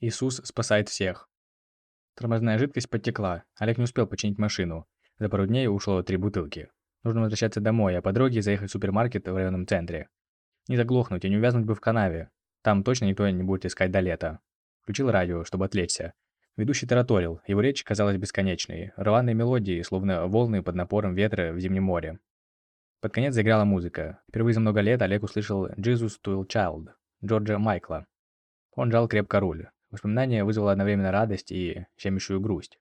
Иисус спасает всех. Тормозная жидкость подтекла. Олег не успел починить машину. За пару дней ушло три бутылки. Нужно возвращаться домой, а по дороге заехать в супермаркет в районном центре. Не заглохнуть и не увязнуть бы в канаве. Там точно никто не будет искать до лета. Включил радио, чтобы отвлечься. Ведущий тараторил, его речь казалась бесконечной, рваной мелодией, словно волны под напором ветра в зимнем море. Под конец заиграла музыка. Впервые за много лет Олег услышал «Jesus to Child» Джорджа Майкла. Он жал крепко руль. Воспоминание вызвало одновременно радость и щемящую грусть.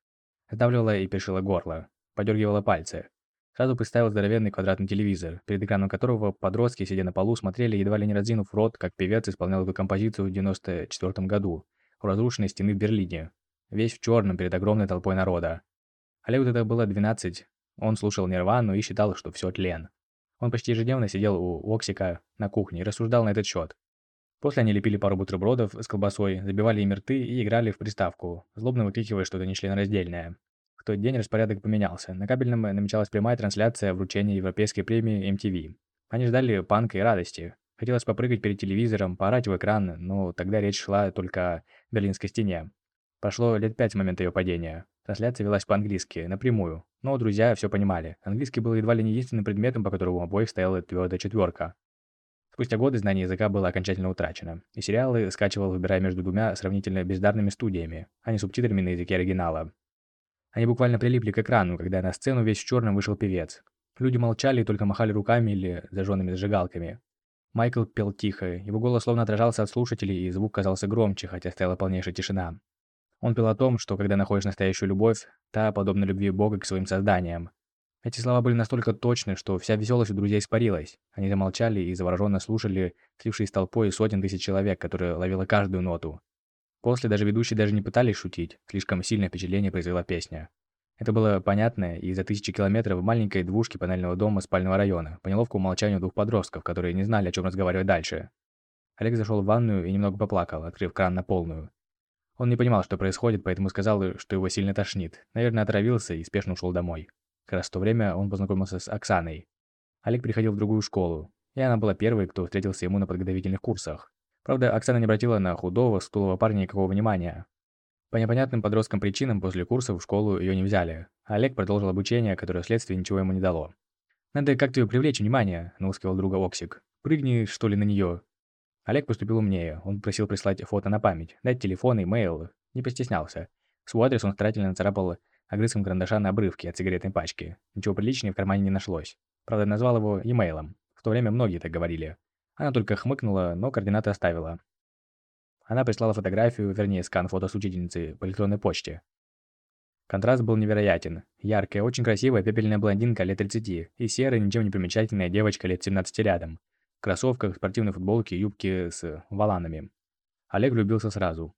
Сдавливало и першило горло, подергивало пальцы. Сразу представил здоровенный квадратный телевизор, перед экраном которого подростки, сидя на полу, смотрели, едва ли не разинув рот, как певец исполнял эту композицию в 94 году, у разрушенной стены в Берлине, весь в черном перед огромной толпой народа. Олегу тогда было 12, он слушал Нирвану и считал, что все тлен. Он почти ежедневно сидел у Оксика на кухне и рассуждал на этот счет. После они лепили пару бутербродов с колбасой, забивали им рты и играли в приставку, злобно выкрикивая что-то нечленораздельное. В тот день распорядок поменялся. На кабельном намечалась прямая трансляция вручения европейской премии MTV. Они ждали панка и радости. Хотелось попрыгать перед телевизором, поорать в экран, но тогда речь шла только о Берлинской стене. Прошло лет пять с момента ее падения. Трансляция велась по-английски, напрямую. Но друзья все понимали. Английский был едва ли не единственным предметом, по которому у обоих стояла твердая четверка. Спустя годы знание языка было окончательно утрачено, и сериалы скачивал, выбирая между двумя сравнительно бездарными студиями, а не субтитрами на языке оригинала. Они буквально прилипли к экрану, когда на сцену весь в черном вышел певец. Люди молчали и только махали руками или зажженными зажигалками. Майкл пел тихо, его голос словно отражался от слушателей, и звук казался громче, хотя стояла полнейшая тишина. Он пел о том, что когда находишь настоящую любовь, та подобна любви Бога к своим созданиям. Эти слова были настолько точны, что вся веселость у друзей испарилась. Они замолчали и завороженно слушали, слившись толпой сотен тысяч человек, которые ловила каждую ноту. После даже ведущие даже не пытались шутить, слишком сильное впечатление произвела песня. Это было понятно и за тысячи километров в маленькой двушке панельного дома спального района, по неловкому молчанию двух подростков, которые не знали, о чем разговаривать дальше. Олег зашел в ванную и немного поплакал, открыв кран на полную. Он не понимал, что происходит, поэтому сказал, что его сильно тошнит. Наверное, отравился и спешно ушел домой. Как раз в то время он познакомился с Оксаной. Олег приходил в другую школу, и она была первой, кто встретился ему на подготовительных курсах. Правда, Оксана не обратила на худого, стулого парня никакого внимания. По непонятным подросткам причинам после курса в школу ее не взяли. Олег продолжил обучение, которое вследствие ничего ему не дало. «Надо как-то ее привлечь внимание», – наускивал друга Оксик. «Прыгни, что ли, на нее. Олег поступил умнее. Он просил прислать фото на память, дать телефон, имейл. Не постеснялся. Свой адрес он старательно нацарапал огрызком карандаша на обрывке от сигаретной пачки. Ничего приличнее в кармане не нашлось. Правда, назвал его имейлом. В то время многие так говорили. Она только хмыкнула, но координаты оставила. Она прислала фотографию, вернее, скан фото с учительницы по электронной почте. Контраст был невероятен. Яркая, очень красивая пепельная блондинка лет 30 и серая, ничем не примечательная девочка лет 17 рядом кроссовках, спортивной футболке юбке с валанами. Олег влюбился сразу.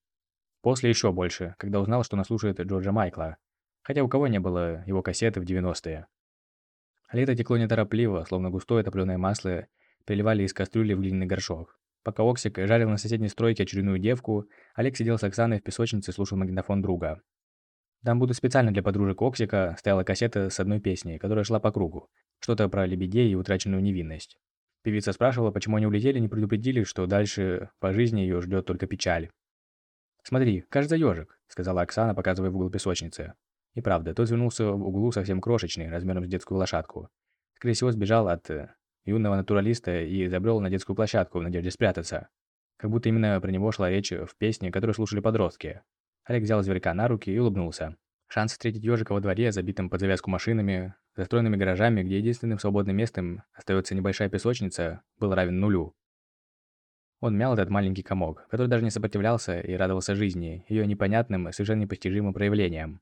После еще больше, когда узнал, что наслушает Джорджа Майкла. Хотя у кого не было его кассеты в 90-е. Лето текло неторопливо, словно густое топленое масло приливали из кастрюли в глиняный горшок. Пока Оксик жарил на соседней стройке очередную девку, Олег сидел с Оксаной в песочнице и слушал магнитофон друга. Там будто специально для подружек Оксика стояла кассета с одной песней, которая шла по кругу. Что-то про лебедей и утраченную невинность. Певица спрашивала, почему они улетели, не предупредили, что дальше по жизни ее ждет только печаль. «Смотри, кажется, ежик», — сказала Оксана, показывая в угол песочницы. И правда, тот вернулся в углу совсем крошечный, размером с детскую лошадку. Скорее всего, сбежал от э, юного натуралиста и забрел на детскую площадку в надежде спрятаться. Как будто именно про него шла речь в песне, которую слушали подростки. Олег взял зверька на руки и улыбнулся. Шанс встретить ежика во дворе, забитым под завязку машинами, застроенными гаражами, где единственным свободным местом остается небольшая песочница, был равен нулю. Он мял этот маленький комок, который даже не сопротивлялся и радовался жизни, ее непонятным, совершенно непостижимым проявлениям.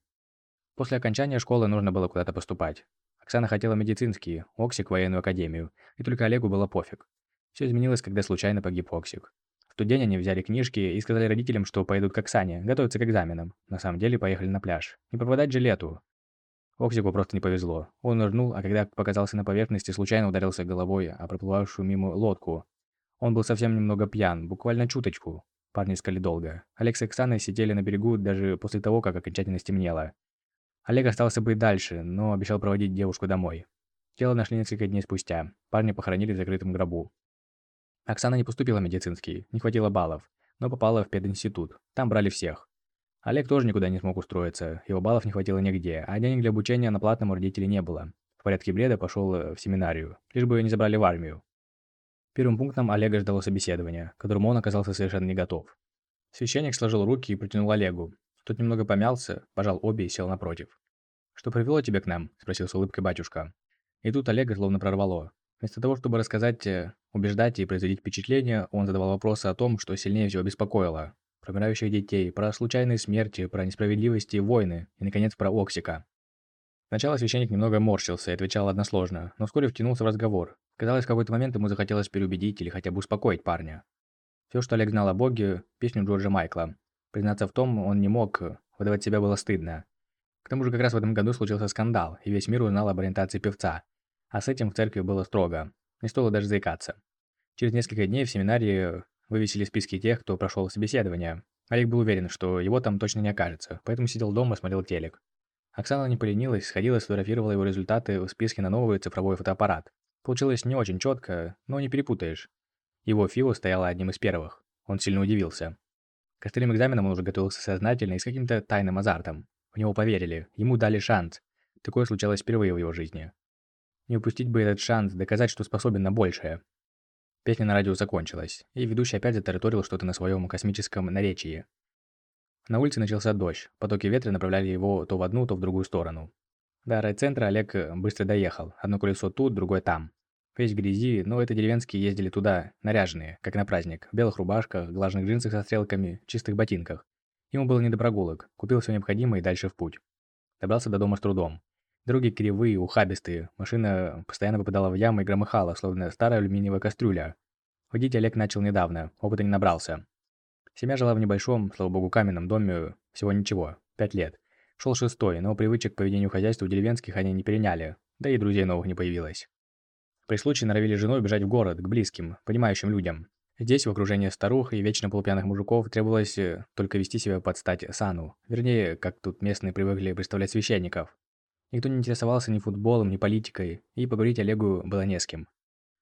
После окончания школы нужно было куда-то поступать. Оксана хотела медицинский, Оксик – военную академию, и только Олегу было пофиг. Все изменилось, когда случайно погиб Оксик тот день они взяли книжки и сказали родителям, что пойдут к Оксане, готовиться к экзаменам. На самом деле поехали на пляж. Не пропадать же лету. Оксику просто не повезло. Он нырнул, а когда показался на поверхности, случайно ударился головой о проплывавшую мимо лодку. Он был совсем немного пьян, буквально чуточку. Парни искали долго. Олег с Оксаной сидели на берегу даже после того, как окончательно стемнело. Олег остался быть дальше, но обещал проводить девушку домой. Тело нашли несколько дней спустя. Парни похоронили в закрытом гробу. Оксана не поступила в медицинский, не хватило баллов. но попала в пединститут. Там брали всех. Олег тоже никуда не смог устроиться, его баллов не хватило нигде, а денег для обучения на платном у родителей не было. В порядке бреда пошел э, в семинарию, лишь бы не забрали в армию. Первым пунктом Олега ждало собеседование, к которому он оказался совершенно не готов. Священник сложил руки и протянул Олегу. Тот немного помялся, пожал обе и сел напротив. «Что привело тебя к нам?» – спросил с улыбкой батюшка. И тут Олега словно прорвало. Вместо того, чтобы рассказать, э, убеждать и производить впечатление, он задавал вопросы о том, что сильнее всего беспокоило. Про умирающих детей, про случайные смерти, про несправедливости и войны, и, наконец, про Оксика. Сначала священник немного морщился и отвечал односложно, но вскоре втянулся в разговор. Казалось, в какой-то момент ему захотелось переубедить или хотя бы успокоить парня. Все, что Олег знал о Боге, песню Джорджа Майкла. Признаться в том, он не мог, выдавать себя было стыдно. К тому же как раз в этом году случился скандал, и весь мир узнал об ориентации певца. А с этим в церкви было строго. Не стоило даже заикаться. Через несколько дней в семинарии вывесили списки тех, кто прошел собеседование. Олег был уверен, что его там точно не окажется, поэтому сидел дома и смотрел телек. Оксана не поленилась, сходила и сфотографировала его результаты в списке на новый цифровой фотоаппарат. Получилось не очень четко, но не перепутаешь. Его фио стояло одним из первых. Он сильно удивился. К остальным экзаменам он уже готовился сознательно и с каким-то тайным азартом. В него поверили, ему дали шанс. Такое случалось впервые в его жизни. Не упустить бы этот шанс, доказать, что способен на большее. Песня на радио закончилась, и ведущий опять затараторил что-то на своем космическом наречии. На улице начался дождь, потоки ветра направляли его то в одну, то в другую сторону. До райцентра Олег быстро доехал, одно колесо тут, другое там. Весь грязи, но это деревенские ездили туда, наряженные, как на праздник, в белых рубашках, глажных джинсах со стрелками, чистых ботинках. Ему было не до прогулок, купил все необходимое и дальше в путь. Добрался до дома с трудом. Дороги кривые, ухабистые, машина постоянно попадала в ямы и громыхала, словно старая алюминиевая кастрюля. Водить Олег начал недавно, опыта не набрался. Семья жила в небольшом, слава богу, каменном доме, всего ничего, пять лет. Шел шестой, но привычек к поведению хозяйства у деревенских они не переняли, да и друзей новых не появилось. При случае норовили женой бежать в город, к близким, понимающим людям. Здесь, в окружении старух и вечно полупьяных мужиков, требовалось э, только вести себя под стать сану. Вернее, как тут местные привыкли представлять священников. Никто не интересовался ни футболом, ни политикой, и поговорить Олегу было не с кем.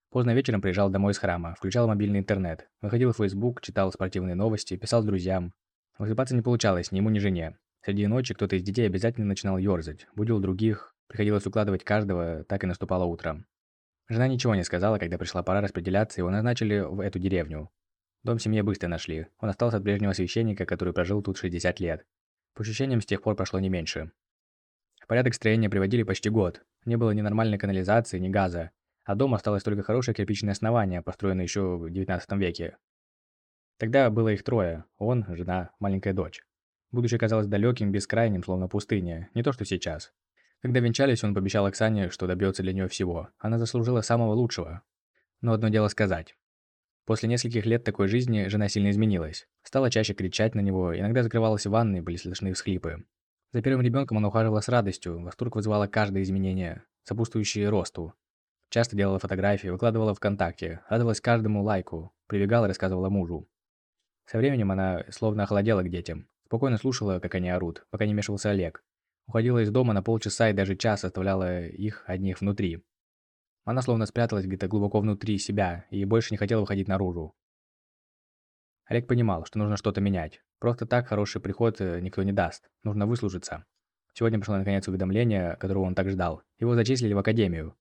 Поздно вечером приезжал домой из храма, включал мобильный интернет, выходил в Facebook, читал спортивные новости, писал друзьям. Высыпаться не получалось ни ему, ни жене. Среди ночи кто-то из детей обязательно начинал ёрзать, будил других, приходилось укладывать каждого, так и наступало утро. Жена ничего не сказала, когда пришла пора распределяться, его назначили в эту деревню. Дом семье быстро нашли. Он остался от прежнего священника, который прожил тут 60 лет. По ощущениям, с тех пор прошло не меньше. В порядок строения приводили почти год. Не было ни нормальной канализации, ни газа. А дома осталось только хорошее кирпичное основание, построенное еще в 19 веке. Тогда было их трое. Он, жена, маленькая дочь. Будущее казалось далеким, бескрайним, словно пустыня. Не то, что сейчас. Когда венчались, он пообещал Оксане, что добьется для нее всего. Она заслужила самого лучшего. Но одно дело сказать. После нескольких лет такой жизни жена сильно изменилась. Стала чаще кричать на него, иногда закрывалась в ванной, были слышны всхлипы. За первым ребенком она ухаживала с радостью, восторг вызывала каждое изменение, сопутствующее росту. Часто делала фотографии, выкладывала ВКонтакте, радовалась каждому лайку, прибегала и рассказывала мужу. Со временем она словно охладела к детям, спокойно слушала, как они орут, пока не мешался Олег, Уходила из дома на полчаса и даже час оставляла их одних внутри. Она словно спряталась где-то глубоко внутри себя и больше не хотела выходить наружу. Олег понимал, что нужно что-то менять. Просто так хороший приход э, никто не даст. Нужно выслужиться. Сегодня пришло наконец уведомление, которого он так ждал. Его зачислили в академию.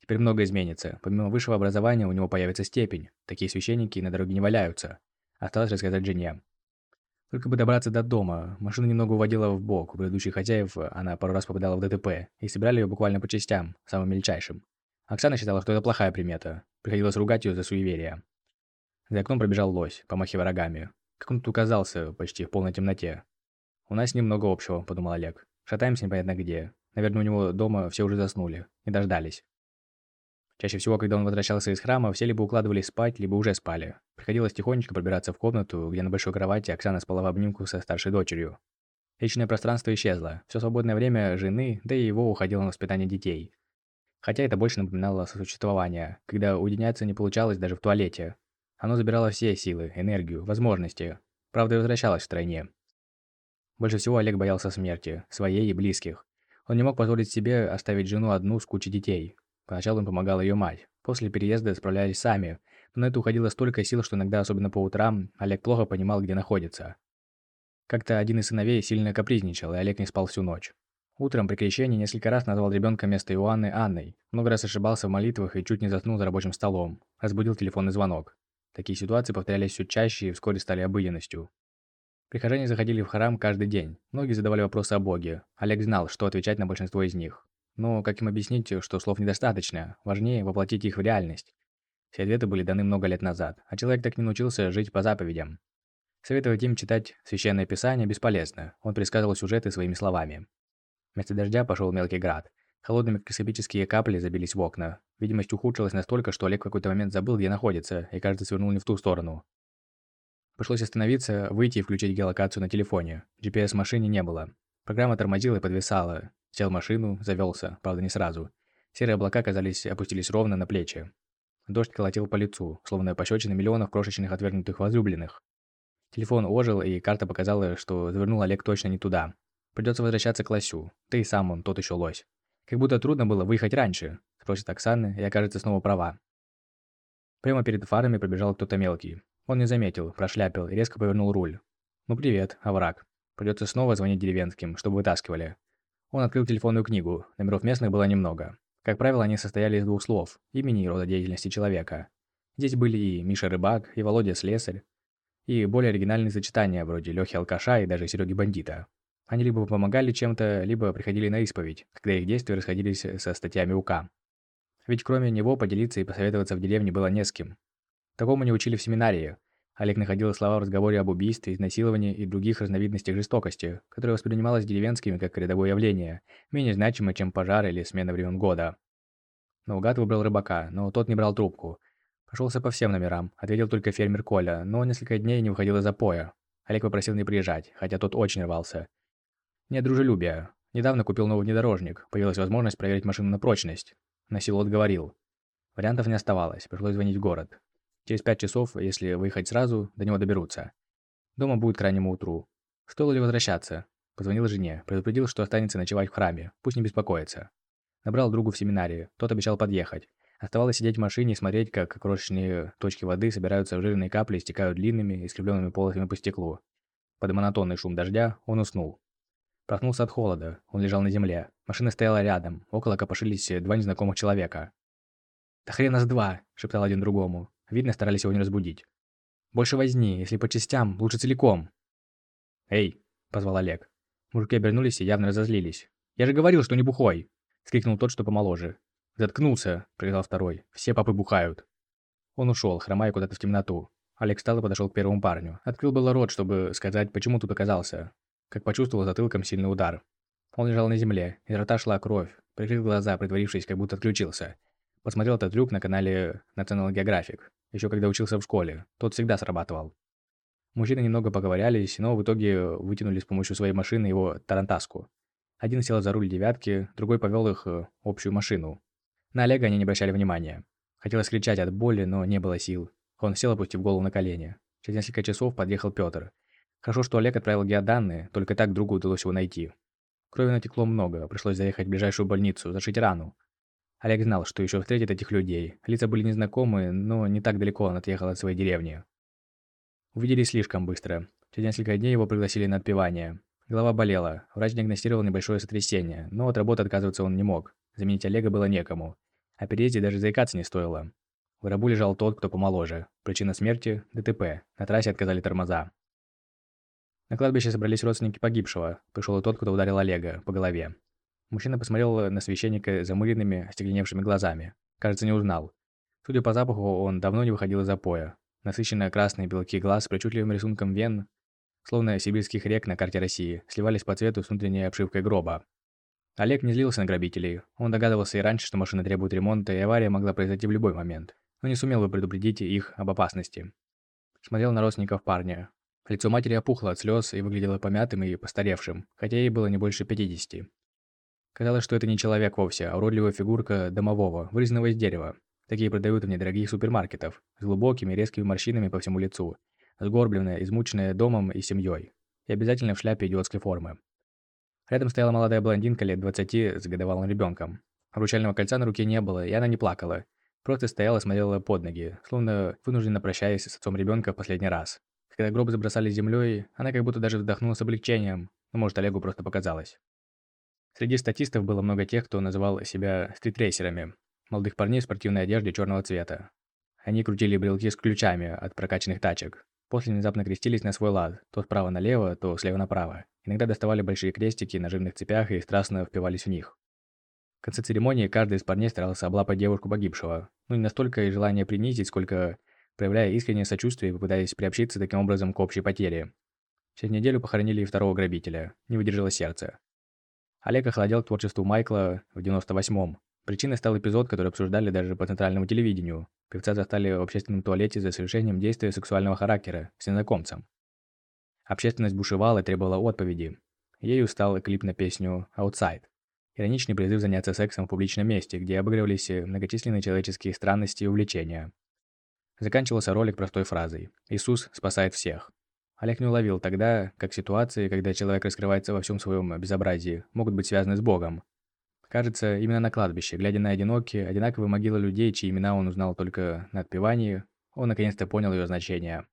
Теперь многое изменится. Помимо высшего образования у него появится степень. Такие священники на дороге не валяются. Осталось рассказать жене. Только бы добраться до дома. Машина немного уводила в бок. У предыдущих хозяев она пару раз попадала в ДТП. И собирали ее буквально по частям, самым мельчайшим. Оксана считала, что это плохая примета. Приходилось ругать ее за суеверие. За окном пробежал лось, помахивая рогами. Как он тут оказался, почти в полной темноте. «У нас немного общего», – подумал Олег. «Шатаемся непонятно где. Наверное, у него дома все уже заснули. Не дождались». Чаще всего, когда он возвращался из храма, все либо укладывались спать, либо уже спали. Приходилось тихонечко пробираться в комнату, где на большой кровати Оксана спала в обнимку со старшей дочерью. Личное пространство исчезло. Все свободное время жены, да и его уходило на воспитание детей. Хотя это больше напоминало сосуществование, когда уединяться не получалось даже в туалете. Оно забирало все силы, энергию, возможности. Правда, и возвращалось в стране. Больше всего Олег боялся смерти, своей и близких. Он не мог позволить себе оставить жену одну с кучей детей. Поначалу им помогала ее мать. После переезда справлялись сами, Но на это уходило столько сил, что иногда, особенно по утрам, Олег плохо понимал, где находится. Как-то один из сыновей сильно капризничал, и Олег не спал всю ночь. Утром при крещении несколько раз назвал ребенка вместо Иоанны Анной, много раз ошибался в молитвах и чуть не заснул за рабочим столом. Разбудил телефонный звонок. Такие ситуации повторялись все чаще и вскоре стали обыденностью. Прихожане заходили в храм каждый день. Многие задавали вопросы о Боге. Олег знал, что отвечать на большинство из них. Но как им объяснить, что слов недостаточно? Важнее воплотить их в реальность. Все ответы были даны много лет назад, а человек так не научился жить по заповедям. Советовать им читать Священное Писание бесполезно, он предсказывал сюжеты своими словами. Вместо дождя пошел мелкий град. Холодные микроскопические капли забились в окна. Видимость ухудшилась настолько, что Олег в какой-то момент забыл, где находится, и, кажется, свернул не в ту сторону. Пришлось остановиться, выйти и включить геолокацию на телефоне. GPS в машине не было. Программа тормозила и подвисала. Сел в машину, завелся, правда не сразу. Серые облака, казались, опустились ровно на плечи. Дождь колотил по лицу, словно пощечины миллионов крошечных отвергнутых возлюбленных. Телефон ожил, и карта показала, что завернул Олег точно не туда. Придется возвращаться к лосю. Ты и сам он, тот еще лось. Как будто трудно было выехать раньше, спросит Оксана, и окажется снова права. Прямо перед фарами пробежал кто-то мелкий. Он не заметил, прошляпил и резко повернул руль. «Ну привет, овраг. Придется снова звонить деревенским, чтобы вытаскивали». Он открыл телефонную книгу, номеров местных было немного. Как правило, они состояли из двух слов, имени и рода деятельности человека. Здесь были и Миша Рыбак, и Володя Слесарь, и более оригинальные сочетания, вроде Лёхи Алкаша и даже Сереги Бандита. Они либо помогали чем-то, либо приходили на исповедь, когда их действия расходились со статьями УК. Ведь кроме него поделиться и посоветоваться в деревне было не с кем. Такому не учили в семинарии. Олег находил слова в разговоре об убийстве, изнасиловании и других разновидностях жестокости, которые воспринималось деревенскими как рядовое явление, менее значимое, чем пожар или смена времен года. Наугад выбрал рыбака, но тот не брал трубку. Прошелся по всем номерам, ответил только фермер Коля, но несколько дней не выходил из запоя. Олег попросил не приезжать, хотя тот очень рвался. Нет дружелюбия. Недавно купил новый внедорожник, появилась возможность проверить машину на прочность. На силу отговорил. Вариантов не оставалось, пришлось звонить в город. Через пять часов, если выехать сразу, до него доберутся. Дома будет к раннему утру. Стоило ли возвращаться? Позвонил жене, предупредил, что останется ночевать в храме, пусть не беспокоится. Набрал другу в семинарии, тот обещал подъехать. Оставалось сидеть в машине и смотреть, как крошечные точки воды собираются в жирные капли и стекают длинными, искривленными полосами по стеклу. Под монотонный шум дождя он уснул. Проснулся от холода, он лежал на земле. Машина стояла рядом, около копошились два незнакомых человека. «Да хрен нас два!» – шептал один другому. Видно, старались его не разбудить. «Больше возни, если по частям, лучше целиком». «Эй!» – позвал Олег. Мужики обернулись и явно разозлились. «Я же говорил, что не бухой!» – скрикнул тот, что помоложе. «Заткнулся!» – приказал второй. «Все папы бухают!» Он ушел, хромая куда-то в темноту. Олег встал и подошел к первому парню. Открыл было рот, чтобы сказать, почему тут оказался. Как почувствовал затылком сильный удар. Он лежал на земле, из рта шла кровь. Прикрыл глаза, притворившись, как будто отключился. Посмотрел этот трюк на канале National Geographic. Еще когда учился в школе. Тот всегда срабатывал. Мужчины немного поговорялись, но в итоге вытянули с помощью своей машины его тарантаску. Один сел за руль девятки, другой повел их в общую машину. На Олега они не обращали внимания. Хотелось кричать от боли, но не было сил. Он сел, опустив голову на колени. Через несколько часов подъехал Пётр. Хорошо, что Олег отправил геоданные, только так другу удалось его найти. Крови натекло много, пришлось заехать в ближайшую больницу, зашить рану. Олег знал, что еще встретит этих людей. Лица были незнакомые, но не так далеко он отъехал от своей деревни. Увиделись слишком быстро. Через несколько дней его пригласили на отпевание. Голова болела, врач диагностировал небольшое сотрясение, но от работы отказываться он не мог. Заменить Олега было некому. О переезде даже заикаться не стоило. В гробу лежал тот, кто помоложе. Причина смерти – ДТП. На трассе отказали тормоза. На кладбище собрались родственники погибшего. Пришел и тот, кто ударил Олега по голове. Мужчина посмотрел на священника замыленными, остекленевшими глазами. Кажется, не узнал. Судя по запаху, он давно не выходил из запоя. Насыщенные красные белки глаз с причудливым рисунком вен, словно сибирских рек на карте России, сливались по цвету с внутренней обшивкой гроба. Олег не злился на грабителей. Он догадывался и раньше, что машина требует ремонта, и авария могла произойти в любой момент, но не сумел бы предупредить их об опасности. Смотрел на родственников парня. Лицо матери опухло от слез и выглядело помятым и постаревшим, хотя ей было не больше 50. Казалось, что это не человек вовсе, а уродливая фигурка домового, вырезанного из дерева. Такие продают в недорогих супермаркетов, с глубокими резкими морщинами по всему лицу, сгорбленная, измученная домом и семьей, и обязательно в шляпе идиотской формы. Рядом стояла молодая блондинка лет 20 с годовалым ребенком. Обручального кольца на руке не было, и она не плакала. Просто стояла и смотрела под ноги, словно вынужденно прощаясь с отцом ребенка в последний раз. Когда гроб забросали землей, она как будто даже вздохнула с облегчением, но может Олегу просто показалось. Среди статистов было много тех, кто называл себя стритрейсерами, молодых парней в спортивной одежде черного цвета. Они крутили брелки с ключами от прокачанных тачек. После внезапно крестились на свой лад, то справа налево, то слева направо. Иногда доставали большие крестики на жирных цепях и страстно впивались в них. В конце церемонии каждый из парней старался облапать девушку погибшего. Ну не настолько и желание принизить, сколько проявляя искреннее сочувствие и попытаясь приобщиться таким образом к общей потере. Через неделю похоронили и второго грабителя. Не выдержало сердце. Олег охладел к творчеству Майкла в 98-м. Причиной стал эпизод, который обсуждали даже по центральному телевидению. Певца застали в общественном туалете за совершением действия сексуального характера с незнакомцем. Общественность бушевала и требовала отповеди. Ею стал клип на песню «Outside». Ироничный призыв заняться сексом в публичном месте, где обыгрывались многочисленные человеческие странности и увлечения. Заканчивался ролик простой фразой «Иисус спасает всех». Олег не уловил тогда, как ситуации, когда человек раскрывается во всем своем безобразии, могут быть связаны с Богом. Кажется, именно на кладбище, глядя на одинокие, одинаковые могилы людей, чьи имена он узнал только на отпевании, он наконец-то понял ее значение.